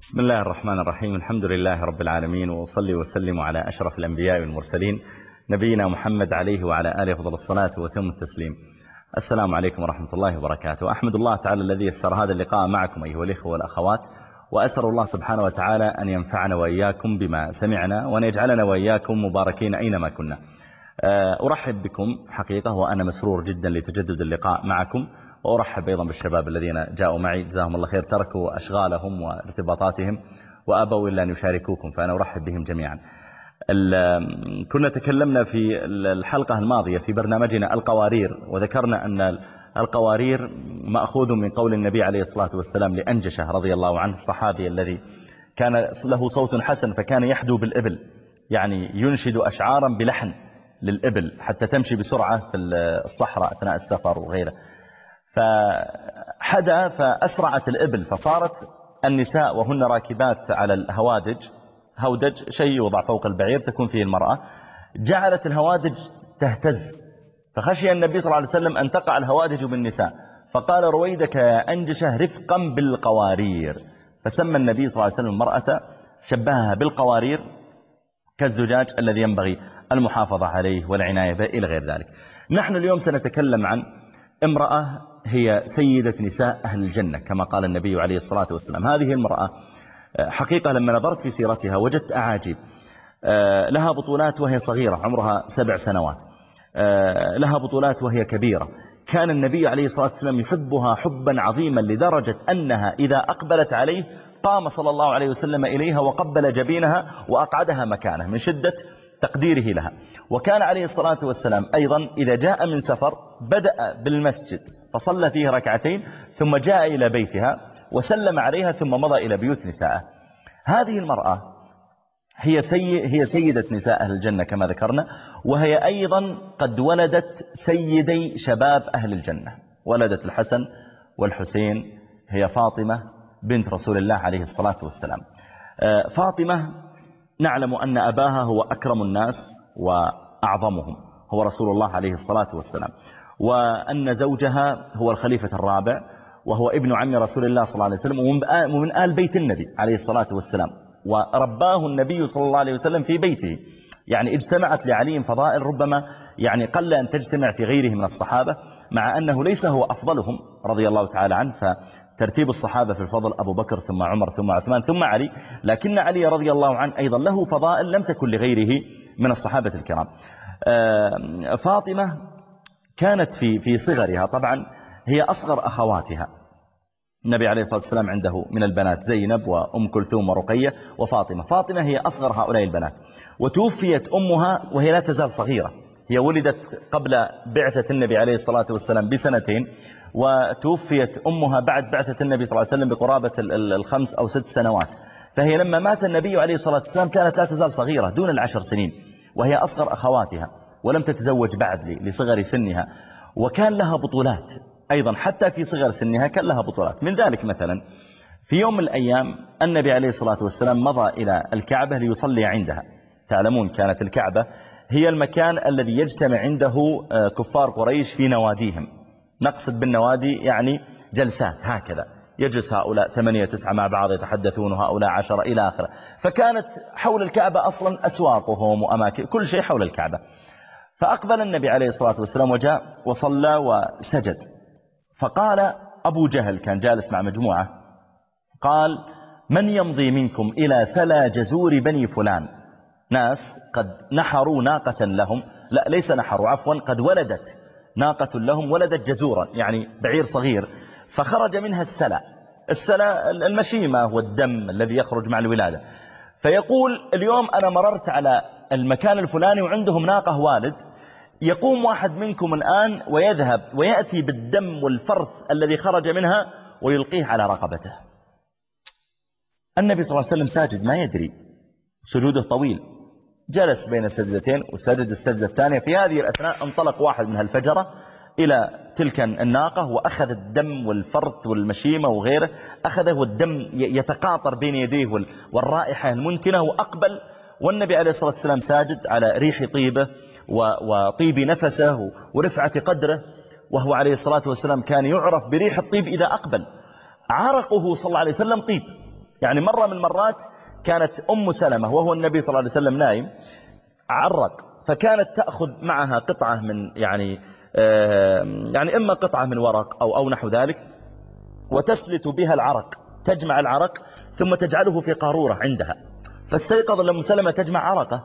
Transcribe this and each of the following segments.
بسم الله الرحمن الرحيم الحمد لله رب العالمين وصلي وسلم على أشرف الأنبياء والمرسلين نبينا محمد عليه وعلى آله فضل الصلاة وتم التسليم السلام عليكم ورحمة الله وبركاته أحمد الله تعالى الذي يسر هذا اللقاء معكم أيها الإخوة والأخوات وأسأل الله سبحانه وتعالى أن ينفعنا وإياكم بما سمعنا وأن يجعلنا وإياكم مباركين أينما كنا أرحب بكم حقيقة وأنا مسرور جدا لتجدد اللقاء معكم وأرحب أيضا بالشباب الذين جاءوا معي. جزاهم الله خير. تركوا أشغالهم وارتباطاتهم وأبوا إلا أن يشاركوكم فأنا أرحب بهم جميعا. كنا تكلمنا في الحلقة الماضية في برنامجنا القوارير وذكرنا أن القوارير مأخوذ من قول النبي عليه الصلاة والسلام لأنجشه رضي الله عنه الصحابي الذي كان له صوت حسن فكان يحدو بالإبل يعني ينشد أشعارا بلحن للإبل حتى تمشي بسرعة في الصحراء أثناء السفر وغيره. فحدا فأسرعت الإبل فصارت النساء وهن راكبات على الهوادج. هودج شيء يوضع فوق البعير تكون فيه المرأة. جعلت الهوادج تهتز. فخشي النبي صلى الله عليه وسلم أن تقع الهوادج بالنساء. فقال رويدك يا أنجشة رفقا بالقوارير. فسمى النبي صلى الله عليه وسلم المرأة شبهها بالقوارير كالزجاج الذي ينبغي المحافظة عليه والعناية به إلى غير ذلك. نحن اليوم سنتكلم عن امرأة هي سيدة نساء أهل الجنة كما قال النبي عليه الصلاة والسلام. هذه المرأة حقيقة لما نظرت في سيرتها وجدت أعاجيب. لها بطولات وهي صغيرة عمرها سبع سنوات. لها بطولات وهي كبيرة. كان النبي عليه الصلاة والسلام يحبها حبا عظيما لدرجة أنها إذا أقبلت عليه قام صلى الله عليه وسلم إليها وقبل جبينها وأقعدها مكانه. من شدة تقديره لها. وكان عليه الصلاة والسلام أيضا إذا جاء من سفر بدأ بالمسجد فصلى فيه ركعتين ثم جاء إلى بيتها وسلم عليها ثم مضى إلى بيوت نسائه هذه المرأة هي, سي هي سيدة نساء أهل الجنة كما ذكرنا وهي أيضا قد ولدت سيدي شباب أهل الجنة. ولدت الحسن والحسين هي فاطمة بنت رسول الله عليه الصلاة والسلام. فاطمة نعلم أن أباها هو أكرم الناس وأعظمهم هو رسول الله عليه الصلاة والسلام. وأن زوجها هو الخليفة الرابع وهو ابن عم رسول الله صلى الله عليه وسلم ومن آل بيت النبي عليه الصلاة والسلام. ورباه النبي صلى الله عليه وسلم في بيته. يعني اجتمعت لعلي فضائل ربما يعني قل أن تجتمع في غيره من الصحابة مع أنه ليس هو أفضلهم رضي الله تعالى عنه فترتيب الصحابة في الفضل أبو بكر ثم عمر ثم عثمان ثم علي لكن علي رضي الله عنه أيضا له فضائل لم تكن لغيره من الصحابة الكرام. فاطمة كانت في في صغرها طبعا هي أصغر أخواتها. النبي عليه الصلاة والسلام عنده من البنات زينب وأم كلثوم ورقية وفاطمة. فاطمة هي أصغر هؤلاء البنات. وتوفيت أمها وهي لا تزال صغيرة. هي ولدت قبل بعثة النبي عليه الصلاة والسلام بسنتين وتوفيت أمها بعد بعثة النبي صلى الله عليه وسلم بقرابة الخمس أو ست سنوات. فهي لما مات النبي عليه الصلاة والسلام كانت لا تزال صغيرة دون العشر سنين وهي أصغر أخواتها ولم تتزوج بعد لصغر سنها وكان لها بطولات أيضا حتى في صغر سنها كان لها بطولات. من ذلك مثلا في يوم من الأيام النبي عليه الصلاة والسلام مضى إلى الكعبة ليصلي عندها. تعلمون كانت الكعبة هي المكان الذي يجتمع عنده كفار قريش في نواديهم. نقصد بالنوادي يعني جلسات هكذا. يجلس هؤلاء ثمانية تسعة مع بعض يتحدثون وهؤلاء عشرة إلى آخرة. فكانت حول الكعبة أصلا أسواقهم وأماكن كل شيء حول الكعبة. فأقبل النبي عليه الصلاة والسلام وجاء وصلى وسجد. فقال أبو جهل كان جالس مع مجموعة قال من يمضي منكم إلى سلا جزور بني فلان؟ ناس قد نحروا ناقة لهم. لا ليس نحروا عفوا قد ولدت ناقة لهم ولدت جزورا يعني بعير صغير. فخرج منها السلا. السلا المشيمة والدم الذي يخرج مع الولادة. فيقول اليوم أنا مررت على المكان الفلاني وعندهم ناقة والد. يقوم واحد منكم الآن ويذهب ويأتي بالدم والفرث الذي خرج منها ويلقيه على رقبته. النبي صلى الله عليه وسلم ساجد ما يدري. سجوده طويل. جلس بين السجدتين وسجد السجدة الثانية. في هذه الأثناء انطلق واحد من هالفجرة إلى تلك الناقة وأخذ الدم والفرث والمشيمة وغيره أخذه والدم يتقاطر بين يديه والرائحة المنتنة وأقبل والنبي عليه الصلاة والسلام ساجد على ريح طيبه وطيب نفسه ورفعة قدره وهو عليه الصلاة والسلام كان يعرف بريح الطيب إذا أقبل. عرقه صلى الله عليه وسلم طيب. يعني مرة من المرات كانت أم سلمة وهو النبي صلى الله عليه وسلم نايم عرق فكانت تأخذ معها قطعة من يعني يعني إما قطعة من ورق أو, أو نحو ذلك وتسلت بها العرق تجمع العرق ثم تجعله في قارورة عندها. فاستيقظ لأم سلمة تجمع عرقه.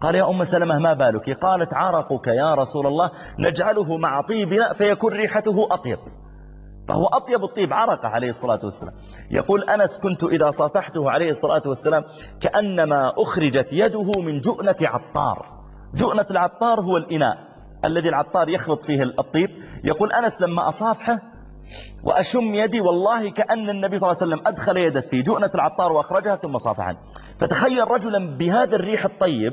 قال يا أم سلمة ما بالك؟ قالت عرقك يا رسول الله نجعله مع طيبنا فيكون ريحته أطيب. فهو أطيب الطيب عرق عليه الصلاة والسلام. يقول أنس كنت إذا صافحته عليه الصلاة والسلام كأنما أخرجت يده من جؤنة عطار. جؤنة العطار هو الإناء الذي العطار يخلط فيه الطيب. يقول أنس لما أصافحه وأشم يدي والله كأن النبي صلى الله عليه وسلم أدخل يده في جؤنة العطار وأخرجها ثم صافحا فتخيل رجلا بهذا الريح الطيب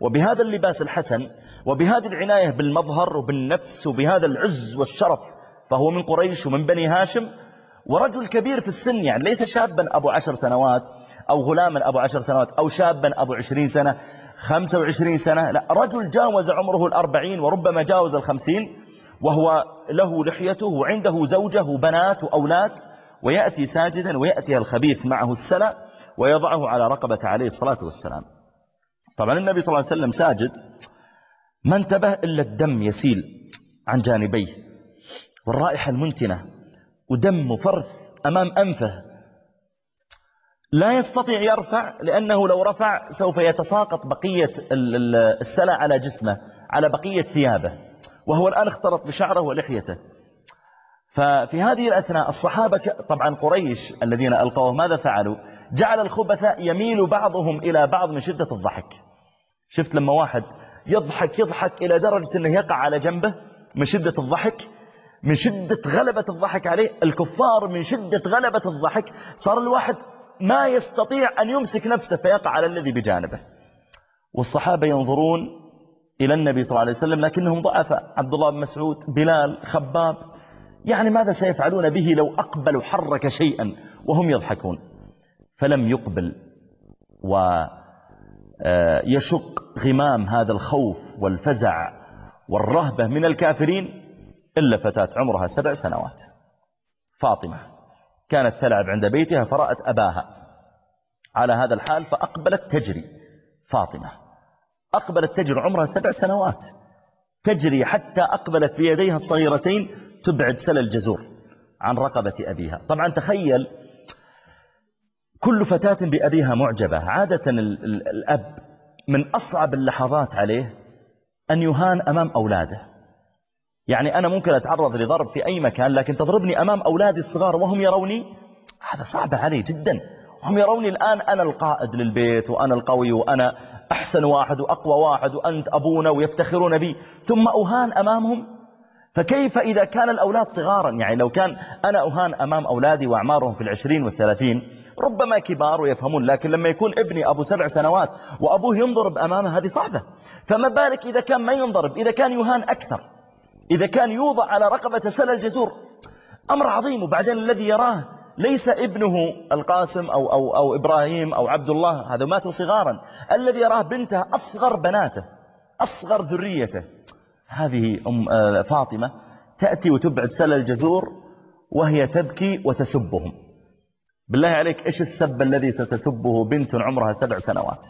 وبهذا اللباس الحسن وبهذه العناية بالمظهر وبالنفس وبهذا العز والشرف فهو من قريش ومن بني هاشم ورجل كبير في السن يعني ليس شابا أبو عشر سنوات أو غلاما أبو عشر سنوات أو شابا أبو عشرين سنة خمسة وعشرين سنة لا رجل جاوز عمره الأربعين وربما جاوز الخمسين وهو له لحيته وعنده زوجه وبنات وأولاد ويأتي ساجدا ويأتي الخبيث معه السلع ويضعه على رقبة عليه الصلاة والسلام. طبعا النبي صلى الله عليه وسلم ساجد ما انتبه إلا الدم يسيل عن جانبيه. والرائحة المنتنة ودم فرث أمام أنفه. لا يستطيع يرفع لأنه لو رفع سوف يتساقط بقية السلع على جسمه على بقية ثيابه. وهو الآن اختلط بشعره ولحيته. ففي هذه الأثناء الصحابة طبعا قريش الذين ألقوه ماذا فعلوا؟ جعل الخبثاء يميل بعضهم إلى بعض من شدة الضحك. شفت لما واحد يضحك يضحك إلى درجة أنه يقع على جنبه من شدة الضحك؟ من شدة غلبة الضحك عليه. الكفار من شدة غلبة الضحك. صار الواحد ما يستطيع أن يمسك نفسه فيقع على الذي بجانبه. والصحابة ينظرون إلى النبي صلى الله عليه وسلم لكنهم ضعفاء. عبد الله بن مسعود بلال خباب. يعني ماذا سيفعلون به لو أقبلوا حرك شيئا وهم يضحكون؟ فلم يقبل. ويشق آه، غمام هذا الخوف والفزع والرهبة من الكافرين. إلا فتاة عمرها سبع سنوات. فاطمة كانت تلعب عند بيتها فرأت أباها. على هذا الحال فأقبلت تجري. فاطمة أقبلت تجري عمرها سبع سنوات. تجري حتى أقبلت بيديها الصغيرتين تبعد سل الجزور عن رقبة أبيها. طبعا تخيل كل فتاة بأبيها معجبة. عادة الأب من أصعب اللحظات عليه أن يهان أمام أولاده. يعني أنا ممكن أتعرض لضرب في أي مكان لكن تضربني أمام أولادي الصغار وهم يروني؟ هذا صعب علي جدا. هم يروني الآن أنا القائد للبيت وأنا القوي وأنا أحسن واحد وأقوى واحد وأنت أبونا ويفتخرون بي ثم أهان أمامهم؟ فكيف إذا كان الأولاد صغارا؟ يعني لو كان أنا أهان أمام أولادي وأعمارهم في العشرين والثلاثين ربما كبار ويفهمون لكن لما يكون ابني أبو سبع سنوات وأبوه ينضرب أمامه هذه صعبة. فما بالك إذا كان ما ينضرب؟ إذا كان يهان أكثر. إذا كان يوضع على رقبة سل الجزور أمر عظيم وبعدين الذي يراه ليس ابنه القاسم أو, أو, أو إبراهيم أو عبد الله هذا ماتوا صغارا. الذي يراه بنته أصغر بناته أصغر ذريته. هذه أم آه، فاطمة تأتي وتبعد سل الجزور وهي تبكي وتسبهم. بالله عليك إيش السب الذي ستسبه بنت عمرها سبع سنوات؟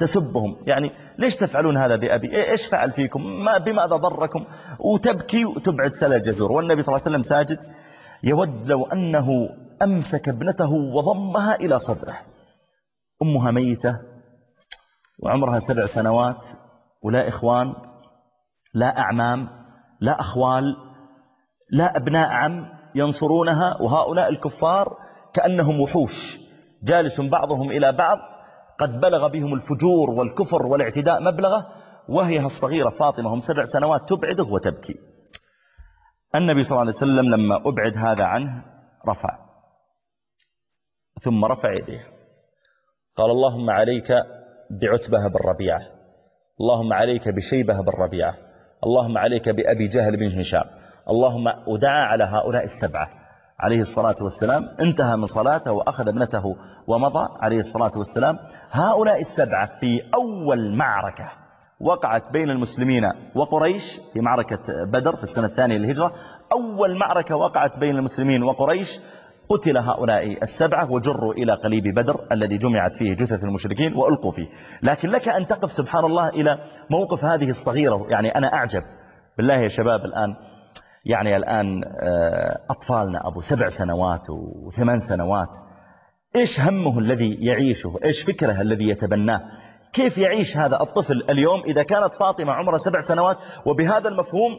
تسبهم. يعني ليش تفعلون هذا بأبي؟ إيش فعل فيكم؟ ما بماذا ضركم؟ وتبكي وتبعد سل الجزور. والنبي صلى الله عليه وسلم ساجد يود لو أنه أمسك ابنته وضمها إلى صدره. أمها ميتة وعمرها سبع سنوات ولا إخوان لا أعمام لا أخوال لا أبناء عم ينصرونها. وهؤلاء الكفار كأنهم وحوش جالس بعضهم إلى بعض قد بلغ بهم الفجور والكفر والاعتداء مبلغه وهي الصغيرة فاطمة هم سبع سنوات تبعده وتبكي. النبي صلى الله عليه وسلم لما أبعد هذا عنه رفع. ثم رفع يديه. قال اللهم عليك بعتبة بالربيعة اللهم عليك بشيبة بالربيعة اللهم عليك بأبي جهل بن هشام اللهم ودعا على هؤلاء السبعة عليه الصلاة والسلام انتهى من صلاته وأخذ ابنته ومضى عليه الصلاة والسلام. هؤلاء السبعة في أول معركة وقعت بين المسلمين وقريش في معركة بدر في السنة الثانية للهجرة. أول معركة وقعت بين المسلمين وقريش. قتل هؤلاء السبعة وجروا إلى قليب بدر الذي جمعت فيه جثث المشركين وألقوا فيه. لكن لك أن تقف سبحان الله إلى موقف هذه الصغيرة يعني أنا أعجب. بالله يا شباب الآن يعني الآن آه، أطفالنا أبو سبع سنوات وثمان سنوات إيش همه الذي يعيشه؟ إيش فكره الذي يتبناه؟ كيف يعيش هذا الطفل اليوم إذا كانت فاطمة عمرها سبع سنوات وبهذا المفهوم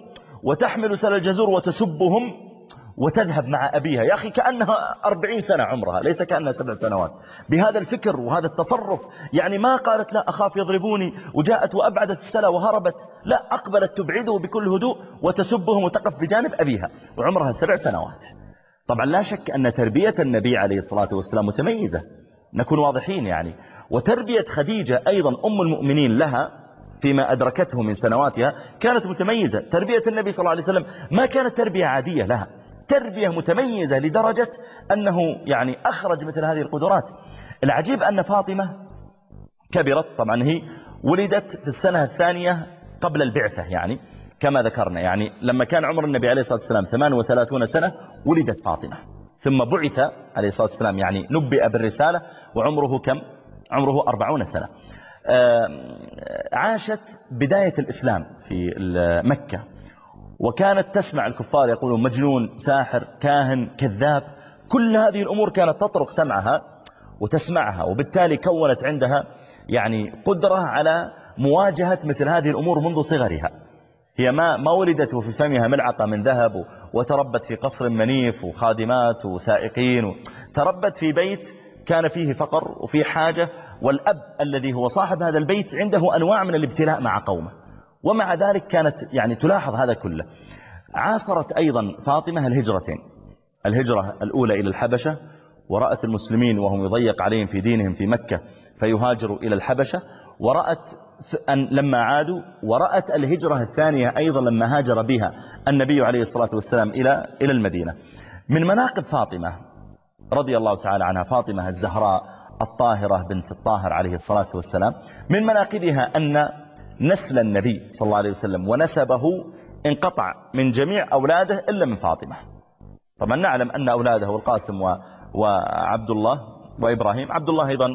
وتحمل سل الجزور وتسبهم؟ وتذهب مع أبيها. يا أخي كأنها أربعين سنة عمرها ليس كأنها سبع سنوات. بهذا الفكر وهذا التصرف يعني ما قالت لا أخاف يضربوني وجاءت وأبعدت السلا وهربت. لا أقبلت تبعده بكل هدوء وتسبهم وتقف بجانب أبيها. وعمرها سبع سنوات. طبعا لا شك أن تربية النبي عليه الصلاة والسلام متميزة. نكون واضحين يعني. وتربية خديجة أيضا أم المؤمنين لها فيما أدركته من سنواتها كانت متميزة. تربية النبي صلى الله عليه وسلم ما كانت تربية عادية لها. تربية متميزة لدرجة أنه يعني أخرج مثل هذه القدرات. العجيب أن فاطمة كبرت طبعا هي ولدت في السنة الثانية قبل البعثة يعني كما ذكرنا يعني لما كان عمر النبي عليه الصلاة والسلام 38 سنة ولدت فاطمة. ثم بعث عليه الصلاة والسلام يعني نبئ بالرسالة وعمره كم؟ عمره 40 سنة. عاشت بداية الإسلام في مكة. وكانت تسمع الكفار يقولون مجنون ساحر كاهن كذاب. كل هذه الأمور كانت تطرق سمعها وتسمعها وبالتالي كونت عندها يعني قدرة على مواجهة مثل هذه الأمور منذ صغرها. هي ما ما ولدت وفي فمها ملعقة من ذهب وتربت في قصر منيف وخادمات وسائقين تربت في بيت كان فيه فقر وفيه حاجة والأب الذي هو صاحب هذا البيت عنده أنواع من الابتلاء مع قومه. ومع ذلك كانت يعني تلاحظ هذا كله. عاصرت أيضا فاطمة الهجرتين. الهجرة الأولى إلى الحبشة ورأت المسلمين وهم يضيق عليهم في دينهم في مكة فيهاجروا إلى الحبشة. ورأت أن لما عادوا ورأت الهجرة الثانية أيضا لما هاجر بها النبي عليه الصلاة والسلام إلى إلى المدينة. من مناقب فاطمة رضي الله تعالى عنها فاطمة الزهراء الطاهرة بنت الطاهر عليه الصلاة والسلام من مناقبها أن نسل النبي صلى الله عليه وسلم ونسبه انقطع من جميع أولاده إلا من فاطمة. طبعا نعلم أن أولاده القاسم و... وعبد الله وإبراهيم عبد الله أيضا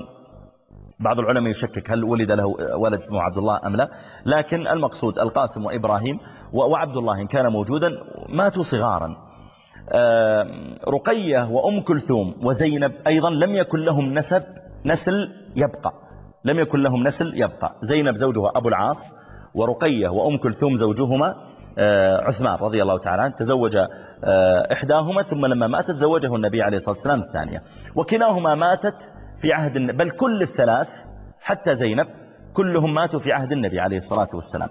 بعض العلماء يشكك هل ولد له ولد اسمه عبد الله أم لا لكن المقصود القاسم وإبراهيم وعبد الله إن كان موجودا ماتوا صغارا. رقية وأم كلثوم وزينب أيضا لم يكن لهم نسب نسل يبقى. لم يكن لهم نسل يبقى. زينب زوجها أبو العاص ورقية وأم كلثوم زوجهما آه، عثمان رضي الله تعالى عنه تزوج آه، إحداهما ثم لما ماتت زوجه النبي عليه الصلاة والسلام الثانية. وكلاهما ماتت في عهد بل كل الثلاث حتى زينب كلهم ماتوا في عهد النبي عليه الصلاة والسلام.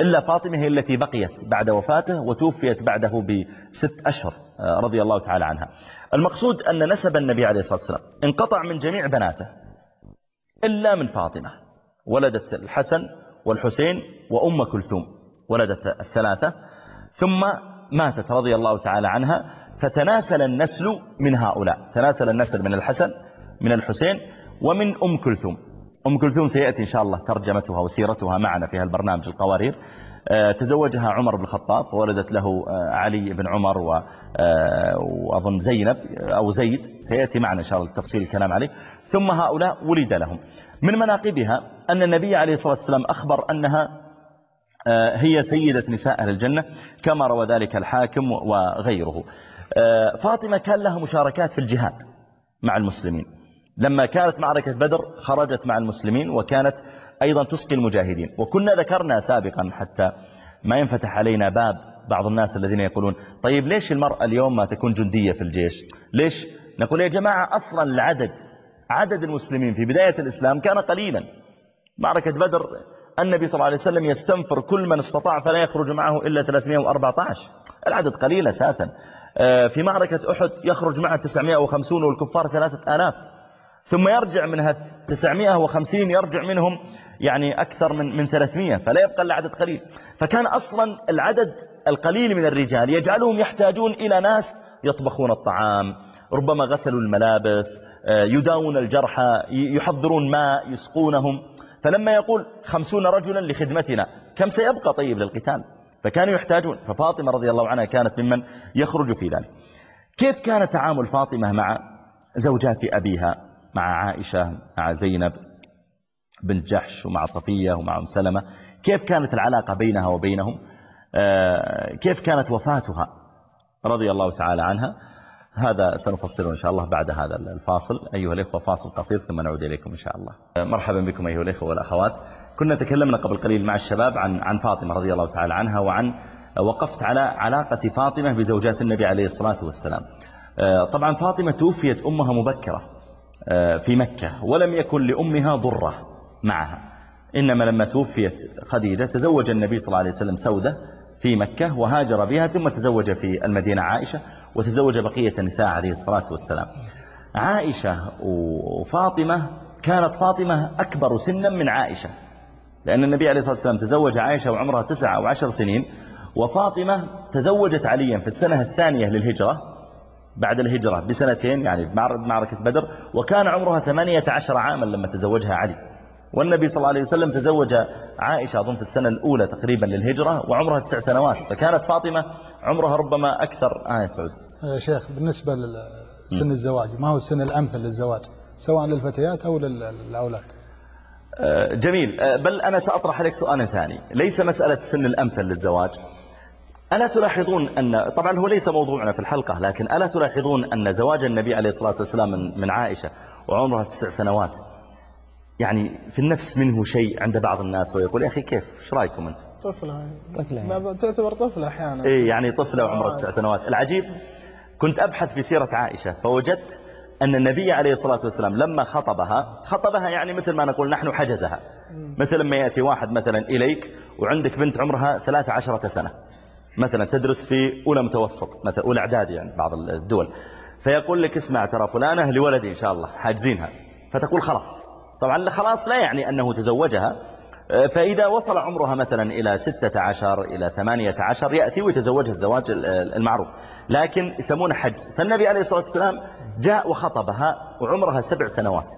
إلا فاطمة هي التي بقيت بعد وفاته وتوفيت بعده بست أشهر آه، رضي الله تعالى عنها. المقصود أن نسب النبي عليه الصلاة والسلام. انقطع من جميع بناته. إلا من فاطمة ولدت الحسن والحسين وأم كلثوم ولدت الثلاثة. ثم ماتت رضي الله تعالى عنها فتناسل النسل من هؤلاء تناسل النسل من الحسن من الحسين ومن أم كلثوم. أم كلثوم سيأتي إن شاء الله ترجمتها وسيرتها معنا في البرنامج القوارير. تزوجها عمر بن الخطاب وولدت له آه، علي بن عمر آه، وأظن زينب أو زيد سيأتي معنا إن شاء الله تفصيل الكلام عليه. ثم هؤلاء ولد لهم. من مناقبها أن النبي عليه الصلاة والسلام أخبر أنها هي سيدة نساء أهل الجنة كما روى ذلك الحاكم وغيره. فاطمة كان لها مشاركات في الجهاد مع المسلمين. لما كانت معركة بدر خرجت مع المسلمين وكانت أيضا تسقي المجاهدين. وكنا ذكرنا سابقا حتى ما ينفتح علينا باب بعض الناس الذين يقولون طيب ليش المرأة اليوم ما تكون جندية في الجيش؟ ليش؟ نقول يا جماعة أصلا العدد عدد المسلمين في بداية الإسلام كان قليلا. معركة بدر النبي صلى الله عليه وسلم يستنفر كل من استطاع فلا يخرج معه إلا 314 العدد قليل أساسا. آه، في معركة أحد يخرج معه 950 والكفار 3000 ثم يرجع منها 950 يرجع منهم يعني أكثر من من 300 فلا يبقى إلا عدد قليل. فكان أصلا العدد القليل من الرجال يجعلهم يحتاجون إلى ناس يطبخون الطعام ربما غسلوا الملابس آه، يداون الجرحى يحضرون ماء يسقونهم. فلما يقول خمسون رجلا لخدمتنا كم سيبقى طيب للقتال؟ فكانوا يحتاجون. ففاطمة رضي الله عنها كانت ممن يخرج في ذلك. كيف كان تعامل فاطمة مع زوجات أبيها؟ مع عائشة مع زينب بنت جحش ومع صفية ومع أم سلمة. كيف كانت العلاقة بينها وبينهم؟ آه، كيف كانت وفاتها؟ رضي الله تعالى عنها. هذا سنفصله إن شاء الله بعد هذا الفاصل. أيها الإخوة فاصل قصير ثم نعود إليكم إن شاء الله. مرحبا بكم أيها الإخوة والأخوات. كنا تكلمنا قبل قليل مع الشباب عن عن فاطمة رضي الله تعالى عنها وعن وقفت على علاقة فاطمة بزوجات النبي عليه الصلاة والسلام. آه، طبعا فاطمة توفيت أمها مبكرة. آه، في مكة ولم يكن لأمها ضرة معها. إنما لما توفيت خديجة تزوج النبي صلى الله عليه وسلم سودة في مكة وهاجر بها ثم تزوج في المدينة عائشة وتزوج بقية النساء عليه الصلاة والسلام. عائشة وفاطمة كانت فاطمة أكبر سنا من عائشة لأن النبي عليه الصلاة والسلام تزوج عائشة وعمرها تسعة أو عشر سنين وفاطمة تزوجت عليا في السنة الثانية للهجرة بعد الهجرة بسنتين يعني معركة بدر وكان عمرها ثمانية عشر عاما لما تزوجها علي. والنبي صلى الله عليه وسلم تزوج عائشة أظن في السنة الأولى تقريبا للهجرة وعمرها تسع سنوات. فكانت فاطمة عمرها ربما أكثر آه يا سعود. يا شيخ بالنسبة لسن الزواج ما هو السن الأمثل للزواج؟ سواء للفتيات أو للأولاد. آه، جميل. آه، بل أنا سأطرح عليك سؤالا ثاني. ليس مسألة السن الأمثل للزواج. ألا تلاحظون أن طبعا هو ليس موضوعنا في الحلقة لكن ألا تلاحظون أن زواج النبي عليه الصلاة والسلام من عائشة وعمرها تسع سنوات يعني في النفس منه شيء عند بعض الناس ويقول يا أخي كيف؟ إيش رأيكم أنت طفلة. طفلة. تعتبر طفلة أحيانا. إيه يعني طفلة وعمرها تسع سنوات. العجيب كنت أبحث في سيرة عائشة فوجدت أن النبي عليه الصلاة والسلام لما خطبها خطبها يعني مثل ما نقول نحن حجزها. مثل ما يأتي واحد مثلا إليك وعندك بنت عمرها ثلاثة عشرة سنة. مثلا تدرس في أولى متوسط مثلا أولى إعدادي يعني بعض الدول. فيقول لك اسمع ترى فلانة لولدي إن شاء الله حاجزينها. فتقول خلاص. طبعا خلاص لا يعني أنه تزوجها. آه، فإذا وصل عمرها مثلا إلى ستة عشر إلى ثمانية عشر يأتي ويتزوجها الزواج المعروف. لكن يسمونه حجز. فالنبي عليه الصلاة والسلام جاء وخطبها وعمرها سبع سنوات.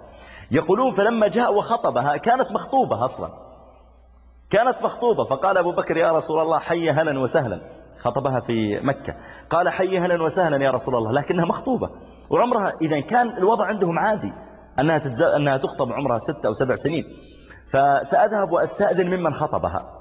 يقولون فلما جاء وخطبها كانت مخطوبة أصلا. كانت مخطوبة. فقال أبو بكر يا رسول الله حي هلا وسهلا. خطبها في مكة. قال حي هلا وسهلا يا رسول الله. لكنها مخطوبة. وعمرها إذا كان الوضع عندهم عادي أنها, تتز... أنها تخطب عمرها ستة أو سبع سنين. فسأذهب وأستأذن ممن خطبها.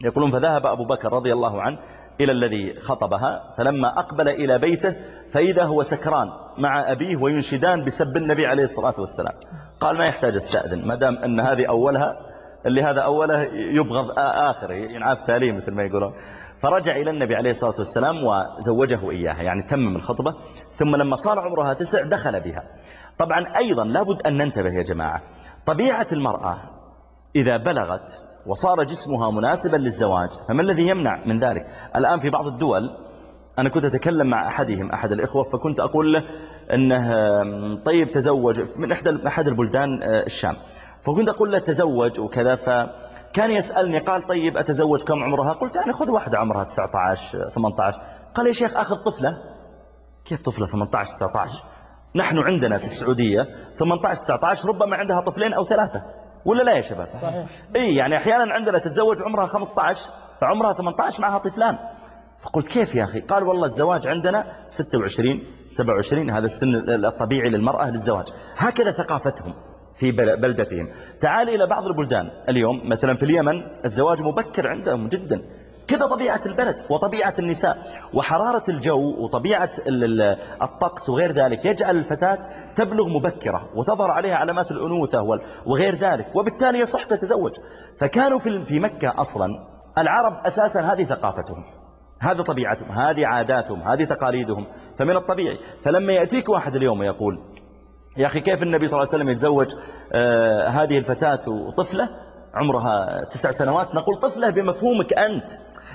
يقولون فذهب أبو بكر رضي الله عنه إلى الذي خطبها. فلما أقبل إلى بيته فإذا هو سكران مع أبيه وينشدان بسب النبي عليه الصلاة والسلام. قال ما يحتاج أستأذن ما دام أن هذه أولها اللي هذا أوله يبغض آخره ينعاف تاليه مثل ما يقولون. فرجع إلى النبي عليه الصلاة والسلام وزوجه إياها يعني تمم الخطبة ثم لما صار عمرها تسع دخل بها. طبعا أيضا لابد أن ننتبه يا جماعة. طبيعة المرأة إذا بلغت وصار جسمها مناسبا للزواج فما الذي يمنع من ذلك؟ الآن في بعض الدول أنا كنت أتكلم مع أحدهم أحد الإخوة فكنت أقول له أنه طيب تزوج من أحد البلدان آه، الشام. فكنت أقول له تزوج وكذا فكان يسألني قال طيب أتزوج كم عمرها؟ قلت يعني خذ واحدة عمرها 19 18 قال يا شيخ أخذ طفلة. كيف طفلة؟ 18 19 نحن عندنا في السعودية 18-19 ربما عندها طفلين أو ثلاثة. ولا لا يا شباب؟ صحيح. إيه يعني أحيانا عندنا تتزوج عمرها 15 فعمرها 18 معها طفلان. فقلت كيف يا أخي؟ قال والله الزواج عندنا 26 27 هذا السن الطبيعي للمرأة للزواج. هكذا ثقافتهم. في بلدتهم. تعال إلى بعض البلدان. اليوم مثلا في اليمن الزواج مبكر عندهم جدا. كذا طبيعة البلد وطبيعة النساء وحرارة الجو وطبيعة الطقس وغير ذلك. يجعل الفتاة تبلغ مبكرة وتظهر عليها علامات الأنوثة وغير ذلك. وبالتالي يصح تتزوج. فكانوا في مكة أصلا العرب أساسا هذه ثقافتهم. هذه طبيعتهم. هذه عاداتهم. هذه تقاليدهم. فمن الطبيعي. فلما يأتيك واحد اليوم يقول يا أخي كيف النبي صلى الله عليه وسلم يتزوج آه هذه الفتاة وطفلة؟ عمرها تسع سنوات. نقول طفلة بمفهومك أنت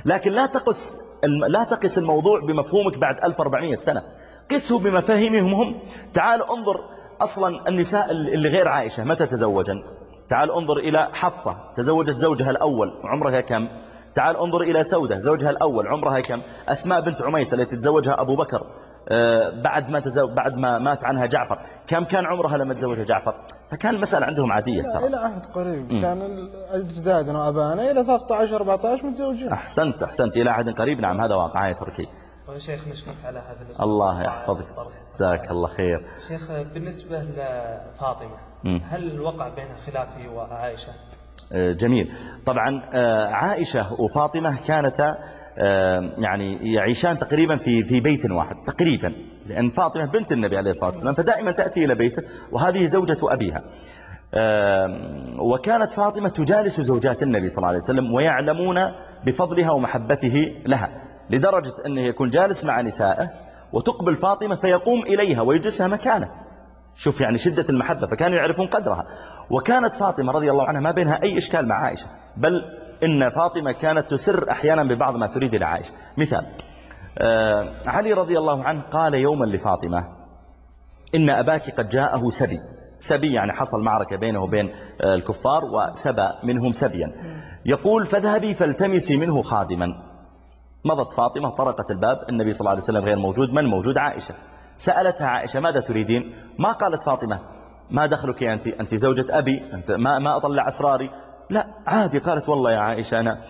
لكن لا تقس لا تقس الموضوع بمفهومك بعد 1400 سنة. قسه بمفاهيمهم. هم تعال انظر أصلا النساء اللي غير عائشة متى تزوجن؟ تعال انظر إلى حفصة تزوجت زوجها الأول عمرها كم؟ تعال انظر إلى سودة زوجها الأول عمرها كم؟ أسماء بنت عميس التي تزوجها أبو بكر. بعد ما تزو... بعد ما مات عنها جعفر. كم كان عمرها لما تزوجها جعفر؟ فكان المسألة عندهم عادية ترى. إلى عهد قريب. م. كان أجدادنا وأبانا إلى 13 14 متزوجين. أحسنت أحسنت. إلى عهد قريب. نعم هذا واقع. يا تركي شيخ نشكرك على هذا الله يحفظك. جزاك الله خير. شيخ بالنسبة لفاطمة هل وقع بين خلافه وعائشة؟ آه، جميل. طبعا آه، عائشة وفاطمة كانتا آه، يعني يعيشان تقريبا في في بيت واحد تقريبا لأن فاطمة بنت النبي عليه الصلاة والسلام فدائما تأتي إلى بيته وهذه زوجة أبيها. وكانت فاطمة تجالس زوجات النبي صلى الله عليه وسلم ويعلمون بفضلها ومحبته لها لدرجة أنه يكون جالس مع نسائه وتقبل فاطمة فيقوم إليها ويجلسها مكانه. شوف يعني شدة المحبة فكانوا يعرفون قدرها. وكانت فاطمة رضي الله عنها ما بينها أي إشكال مع عائشة بل إن فاطمة كانت تسر أحيانا ببعض ما تريد لعائشة مثال آه علي رضي الله عنه قال يوما لفاطمة إن أباك قد جاءه سبي. سبي يعني حصل معركة بينه وبين آه الكفار وسبى منهم سبيا. يقول فاذهبي فالتمسي منه خادما. مضت فاطمة طرقت الباب النبي صلى الله عليه وسلم غير موجود من موجود؟ عائشة. سألتها عائشة ماذا تريدين؟ ما قالت فاطمة ما دخلك أنت؟ أنت زوجة أبي أنت ما, ما أطلع أسراري. لا عادي. قالت والله يا عائشة أنا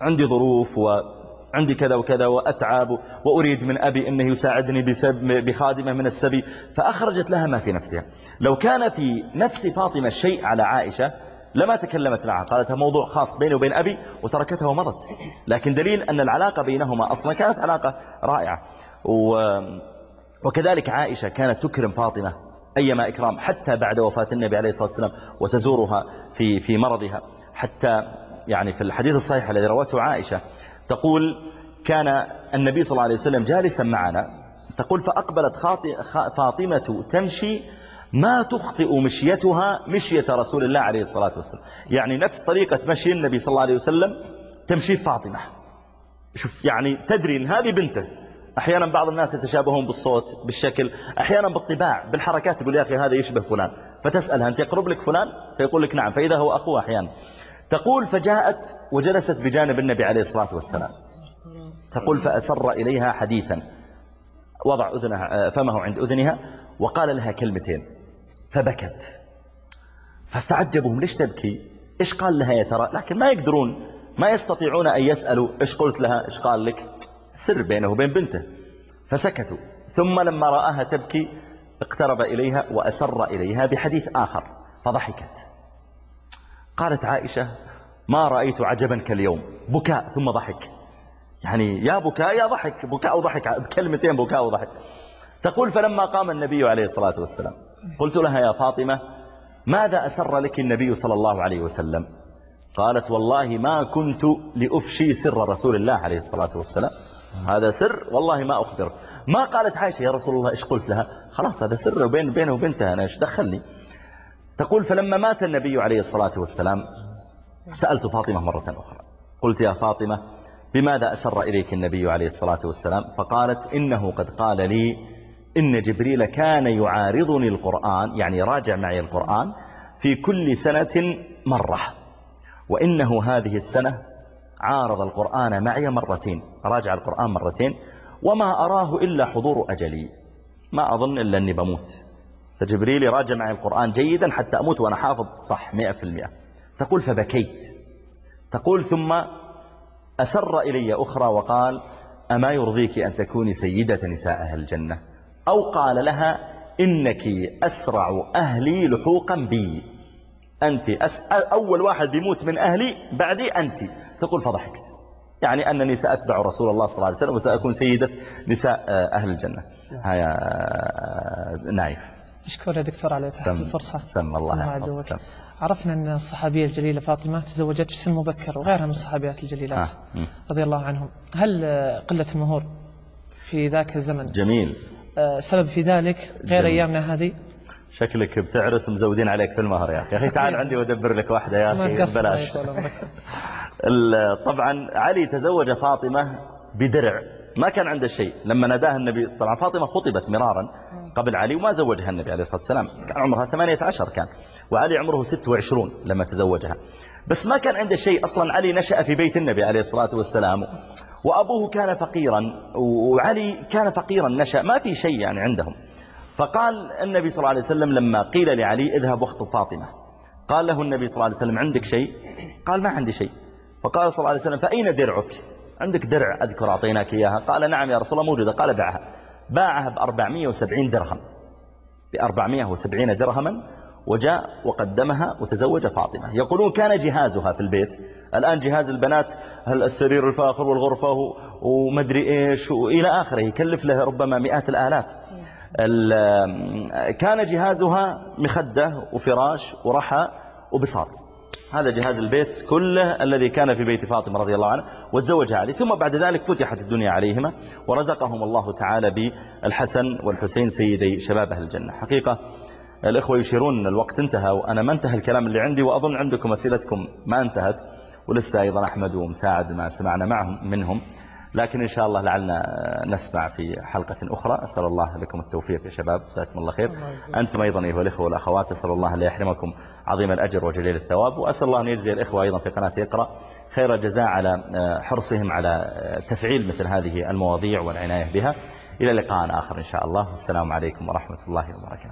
عندي ظروف وعندي كذا وكذا وأتعب وأريد من أبي أنه يساعدني بخادمة من السبي. فأخرجت لها ما في نفسها. لو كان في نفس فاطمة شيء على عائشة لما تكلمت معها قالت موضوع خاص بيني وبين أبي وتركتها ومضت. لكن دليل أن العلاقة بينهما أصلا كانت علاقة رائعة. و وكذلك عائشة كانت تكرم فاطمة أيما إكرام حتى بعد وفاة النبي عليه الصلاة والسلام وتزورها في في مرضها. حتى يعني في الحديث الصحيح الذي روته عائشة تقول كان النبي صلى الله عليه وسلم جالسا معنا. تقول فأقبلت فاطمة تمشي ما تخطئ مشيتها مشية رسول الله عليه الصلاة والسلام. يعني نفس طريقة مشي النبي صلى الله عليه وسلم تمشي فاطمة. شوف يعني تدري إن هذه بنته. أحيانا بعض الناس يتشابهون بالصوت بالشكل أحيانا بالطباع بالحركات تقول يا أخي هذا يشبه فلان فتسألها أنت يقرب لك فلان؟ فيقول لك نعم فإذا هو أخوه أحيانا. تقول فجاءت وجلست بجانب النبي عليه الصلاة والسلام. تقول فأسر إليها حديثا. وضع أذنها فمه عند أذنها وقال لها كلمتين. فبكت. فاستعجبهم ليش تبكي؟ إيش قال لها يا ترى؟ لكن ما يقدرون ما يستطيعون أن يسألوا إيش قلت لها إيش قال لك؟ سر بينه وبين بنته. فسكتوا. ثم لما رآها تبكي اقترب إليها وأسر إليها بحديث آخر فضحكت. قالت عائشة ما رأيت عجبا كاليوم. بكاء ثم ضحك. يعني يا بكاء يا ضحك. بكاء وضحك. بكلمتين بكاء وضحك. تقول فلما قام النبي عليه الصلاة والسلام. قلت لها يا فاطمة ماذا أسر لك النبي صلى الله عليه وسلم؟ قالت والله ما كنت لأفشي سر رسول الله عليه الصلاة والسلام. هذا سر والله ما أخبرك. ما قالت عائشة يا رسول الله إيش قلت لها؟ خلاص هذا سر بين بينه وبنتها أنا إيش دخلني؟ تقول فلما مات النبي عليه الصلاة والسلام سألت فاطمة مرة أخرى. قلت يا فاطمة بماذا أسر إليك النبي عليه الصلاة والسلام؟ فقالت إنه قد قال لي إن جبريل كان يعارضني القرآن يعني راجع معي القرآن في كل سنة مرة. وإنه هذه السنة عارض القرآن معي مرتين راجع القرآن مرتين وما أراه إلا حضور أجلي. ما أظن إلا أني بموت. فجبريل يراجع معي القرآن جيدا حتى أموت وأنا حافظ. صح مئة في المئة. تقول فبكيت. تقول ثم أسر إلي أخرى وقال أما يرضيك أن تكوني سيدة نساء أهل الجنة؟ أو قال لها إنك أسرع أهلي لحوقا بي. أنت أول واحد بيموت من أهلي بعدي أنت. تقول فضحكت. يعني أنني سأتبع رسول الله صلى الله عليه وسلم وسأكون سيدة نساء آه، أهل الجنة. هيا آه، نايف. أشكر يا دكتور على تحسن الفرصة. سم الله سم عرفنا أن الصحابية الجليلة فاطمة تزوجت في سن مبكر وغيرها من الصحابيات الجليلات. آه. رضي الله عنهم. هل قلة المهور في ذاك الزمن؟ جميل. سبب في ذلك غير جميل. أيامنا هذه؟ شكلك بتعرس مزودين عليك في المهر يا أخي. تعال عندي وأدبر لك واحدة يا أخي بلاش. طبعا علي تزوج فاطمة بدرع. ما كان عنده شيء. لما ناداها النبي طبعا فاطمة خطبت مرارا قبل علي وما زوجها النبي عليه الصلاة والسلام. كان عمرها 18 كان. وعلي عمره 26 لما تزوجها. بس ما كان عنده شيء أصلا. علي نشأ في بيت النبي عليه الصلاة والسلام. وأبوه كان فقيرا. وعلي كان فقيرا نشأ. ما في شيء يعني عندهم. فقال النبي صلى الله عليه وسلم لما قيل لعلي اذهب واخطب فاطمة. قال له النبي صلى الله عليه وسلم عندك شيء؟ قال ما عندي شيء. فقال صلى الله عليه وسلم فأين درعك؟ عندك درع أذكر أعطيناك إياها. قال نعم يا رسول الله موجودة. قال باعها. باعها ب 470 درهم ب 470 درهما وجاء وقدمها وتزوج فاطمة. يقولون كان جهازها في البيت. الآن جهاز البنات السرير الفاخر والغرفة ومدري إيش وإلى آخره. يكلف له ربما مئات الآلاف. كان جهازها مخدة وفراش ورحى وبساط. هذا جهاز البيت كله الذي كان في بيت فاطمة رضي الله عنها وتزوجها عليه ثم بعد ذلك فتحت الدنيا عليهما ورزقهم الله تعالى بالحسن والحسين سيدي شباب أهل الجنة. حقيقة الإخوة يشيرون الوقت انتهى وأنا ما انتهى الكلام اللي عندي وأظن عندكم أسئلتكم ما انتهت ولسه أيضا أحمد ومساعد ما سمعنا معهم منهم. لكن إن شاء الله لعلنا نسمع في حلقة أخرى. أسأل الله لكم التوفيق يا شباب. جزاكم الله خير. أنتم أيضا أيها الإخوة والأخوات أسأل الله أن يحرمكم عظيم الأجر وجليل الثواب. وأسأل الله أن يجزي الإخوة أيضا في قناة يقرأ خير الجزاء على حرصهم على تفعيل مثل هذه المواضيع والعناية بها. إلى لقاء آخر إن شاء الله. والسلام عليكم ورحمة الله وبركاته.